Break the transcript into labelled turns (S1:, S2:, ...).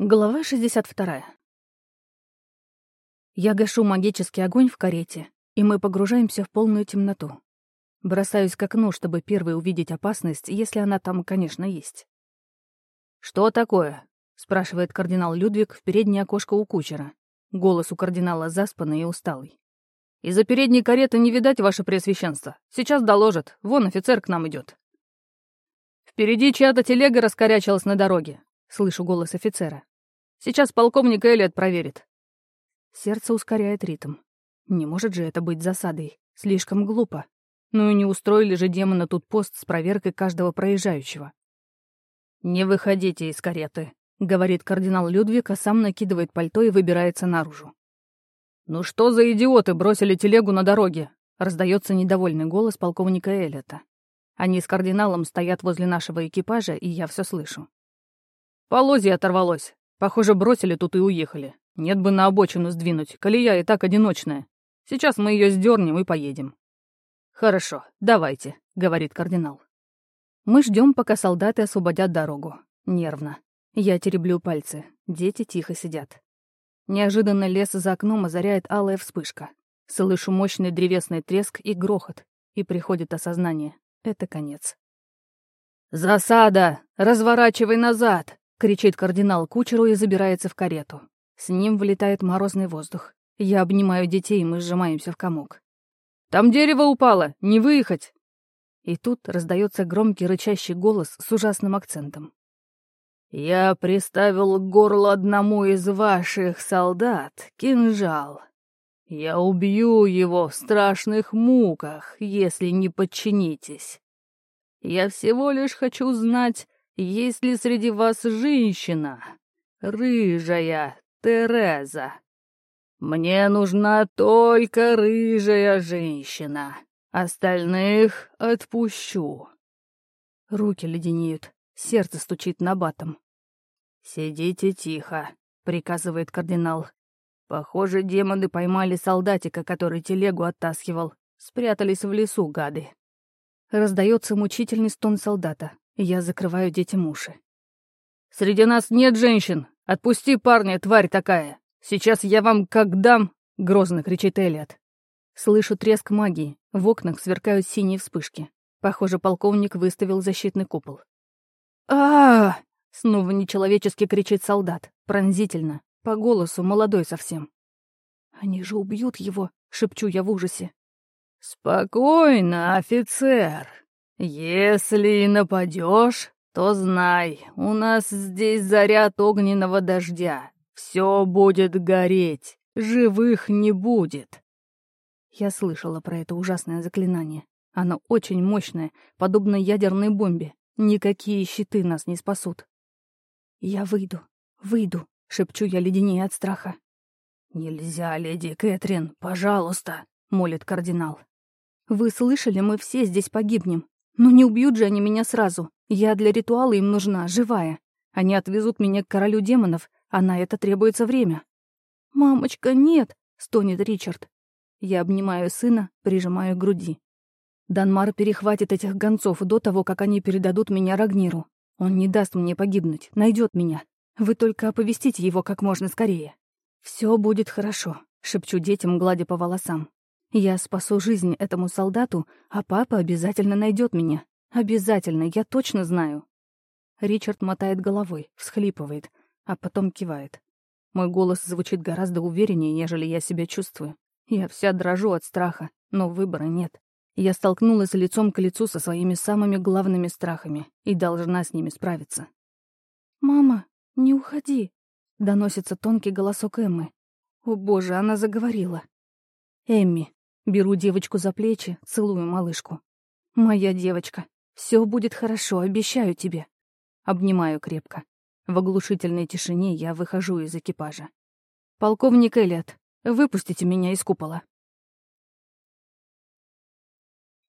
S1: Глава 62. Я гашу магический огонь в карете, и мы погружаемся в полную темноту. Бросаюсь к окну, чтобы первый увидеть опасность, если она там, конечно, есть. «Что такое?» — спрашивает кардинал Людвиг в переднее окошко у кучера. Голос у кардинала заспанный и усталый. «Из-за передней кареты не видать, ваше преосвященство. Сейчас доложат. Вон офицер к нам идет. Впереди чья-то телега раскорячилась на дороге. Слышу голос офицера. «Сейчас полковник Элliot проверит». Сердце ускоряет ритм. Не может же это быть засадой. Слишком глупо. Ну и не устроили же демона тут пост с проверкой каждого проезжающего. «Не выходите из кареты», — говорит кардинал Людвиг, а сам накидывает пальто и выбирается наружу. «Ну что за идиоты бросили телегу на дороге?» — раздается недовольный голос полковника Эллиота. Они с кардиналом стоят возле нашего экипажа, и я все слышу. Полозье оторвалось. Похоже, бросили тут и уехали. Нет бы на обочину сдвинуть, колея и так одиночная. Сейчас мы ее сдернем и поедем. Хорошо, давайте, говорит кардинал. Мы ждем, пока солдаты освободят дорогу. Нервно. Я тереблю пальцы. Дети тихо сидят. Неожиданно лес за окном озаряет алая вспышка. Слышу мощный древесный треск и грохот. И приходит осознание. Это конец. «Засада! Разворачивай назад!» — кричит кардинал кучеру и забирается в карету. С ним вылетает морозный воздух. Я обнимаю детей, и мы сжимаемся в комок. «Там дерево упало! Не выехать!» И тут раздается громкий рычащий голос с ужасным акцентом. «Я приставил к горлу одному из ваших солдат кинжал. Я убью его в страшных муках, если не подчинитесь. Я всего лишь хочу знать, есть ли среди вас женщина? Рыжая Тереза. Мне нужна только рыжая женщина. Остальных отпущу. Руки леденеют, сердце стучит на батом. «Сидите тихо», — приказывает кардинал. Похоже, демоны поймали солдатика, который телегу оттаскивал. Спрятались в лесу, гады. Раздается мучительный стон солдата. Я закрываю детям уши. «Среди нас нет женщин! Отпусти парня, тварь такая! Сейчас я вам как дам!» — грозно кричит Элиот. Слышу треск магии, в окнах сверкают синие вспышки. Похоже, полковник выставил защитный купол. а, Снова нечеловечески кричит солдат, пронзительно, по голосу молодой совсем. «Они же убьют его!» — шепчу я в ужасе. «Спокойно, офицер!» «Если нападешь, то знай, у нас здесь заряд огненного дождя. Все будет гореть, живых не будет». Я слышала про это ужасное заклинание. Оно очень мощное, подобно ядерной бомбе. Никакие щиты нас не спасут. «Я выйду, выйду», — шепчу я леденее от страха. «Нельзя, леди Кэтрин, пожалуйста», — молит кардинал. «Вы слышали, мы все здесь погибнем. Ну не убьют же они меня сразу. Я для ритуала им нужна, живая. Они отвезут меня к королю демонов, а на это требуется время. «Мамочка, нет!» — стонет Ричард. Я обнимаю сына, прижимаю к груди. Данмар перехватит этих гонцов до того, как они передадут меня Рагниру. Он не даст мне погибнуть, найдет меня. Вы только оповестите его как можно скорее. Все будет хорошо», — шепчу детям, гладя по волосам. Я спасу жизнь этому солдату, а папа обязательно найдет меня. Обязательно, я точно знаю. Ричард мотает головой, всхлипывает, а потом кивает. Мой голос звучит гораздо увереннее, нежели я себя чувствую. Я вся дрожу от страха, но выбора нет. Я столкнулась лицом к лицу со своими самыми главными страхами и должна с ними справиться. «Мама, не уходи!» — доносится тонкий голосок Эммы. О боже, она заговорила. «Эмми, Беру девочку за плечи, целую малышку. «Моя девочка, все будет хорошо, обещаю тебе». Обнимаю крепко. В оглушительной тишине я выхожу из экипажа. «Полковник Элliот, выпустите меня из купола».